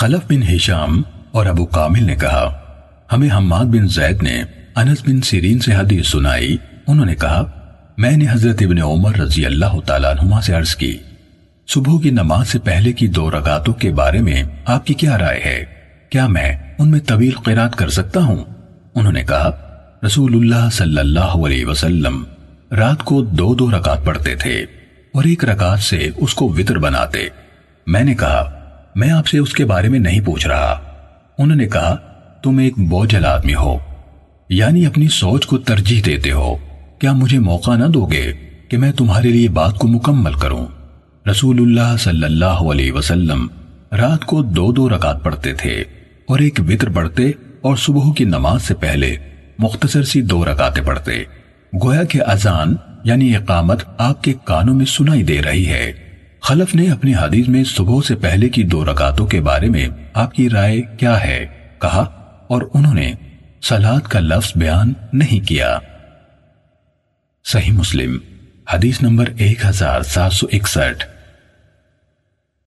خلف بن ہشام اور ابو کامل نے کہا، ہمیں حماد بن زید نے انس بن سیرین سے حدیث سنائی۔ انہوں نے کہا، میں نے حضرت ابن عمر رضی اللہ تعالیٰ عنہما سے عرض کی، صبح کی نماز سے پہلے کی دو رکعتوں کے بارے میں آپ کی کیا رائے ہے؟ کیا میں ان میں طویل قرات کر سکتا ہوں؟ انہوں نے کہا، رسول اللہ صلی اللہ علیہ وسلم رات کو دو دو رکعت پڑھتے تھے اور ایک رکعت سے اس کو وطر بناتے۔ میں نے کہا میں آپ سے اس کے بارے میں نہیں پوچھ رہا۔ انہوں نے کہا، تم ایک بوجھل آدمی ہو یعنی اپنی سوچ کو ترجیح دیتے ہو۔ کیا مجھے موقع نہ دو گے کہ میں تمہارے لیے بات کو مکمل کروں؟ رسول اللہ صلی اللہ علیہ وسلم رات کو دو دو رکعت پڑھتے تھے اور ایک وطر پڑھتے اور صبح کی نماز سے پہلے مختصر سی دو رکعتیں پڑھتے۔ گویا کہ اذان یعنی اقامت، آپ کے کانوں میں سنائی دے رہی ہے۔ خلف نے اپنی حدیث میں صبح سے پہلے کی دو رکعتوں کے بارے میں آپ کی رائے کیا ہے کہا اور انہوں نے سلاد کا لفظ بیان نہیں کیا۔ صحیح مسلم، حدیث نمبر ایک ہزار سات سو اکسٹھ۔